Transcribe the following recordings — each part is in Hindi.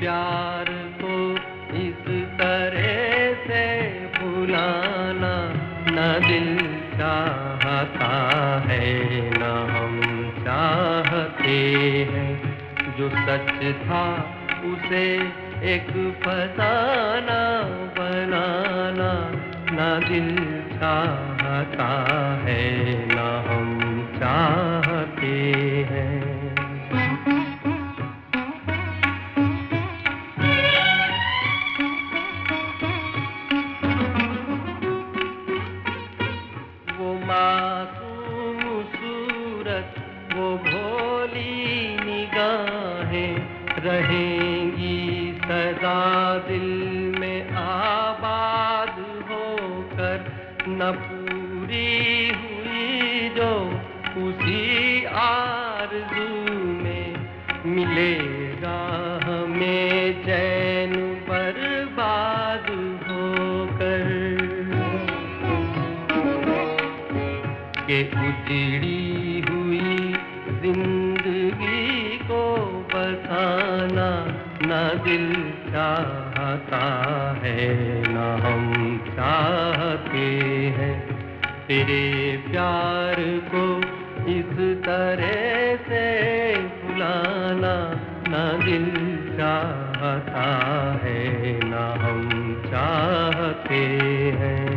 प्यार को इस तरह से भुलाना न दिल चाहता है, न हम चाहते हैं। जो सच था उसे एक फसाना, बनाना ना दिल चाहता है, ना सूरत, वो भोली निगाहें रहेंगी सदा दिल में आबाद होकर। न पूरी हुई जो उसी आरज़ू में मिलेगा हमें चैन बर्बाद होकर। के उजड़ी ना दिल चाहता है, ना हम चाहते हैं। तेरे प्यार को इस तरह से भुलाना ना दिल चाहता है, ना हम चाहते हैं।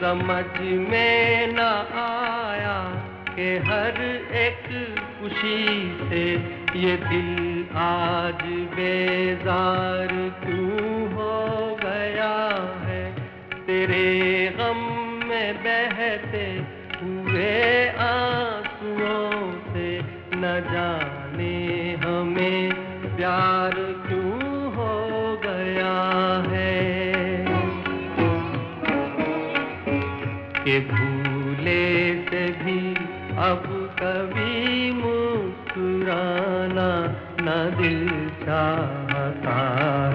समझ में न आया कि हर एक खुशी से ये दिल आज बेजार क्यों हो गया है? तेरे गम में बहते हुए आंसुओं से न जाने हमें प्यार क्यों के भूले से भी अब कभी मुस्कुराना न दिल चाहता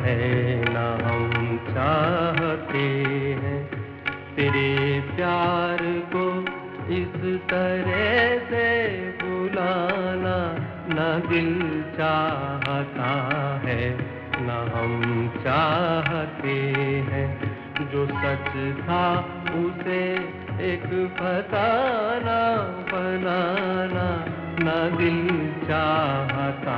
है, न हम चाहते हैं। तेरे प्यार को इस तरह से बुलाना न दिल चाहता है, न हम चाहते हैं। जो सच था उसे एक फसाना बनाना ना दिल चाहता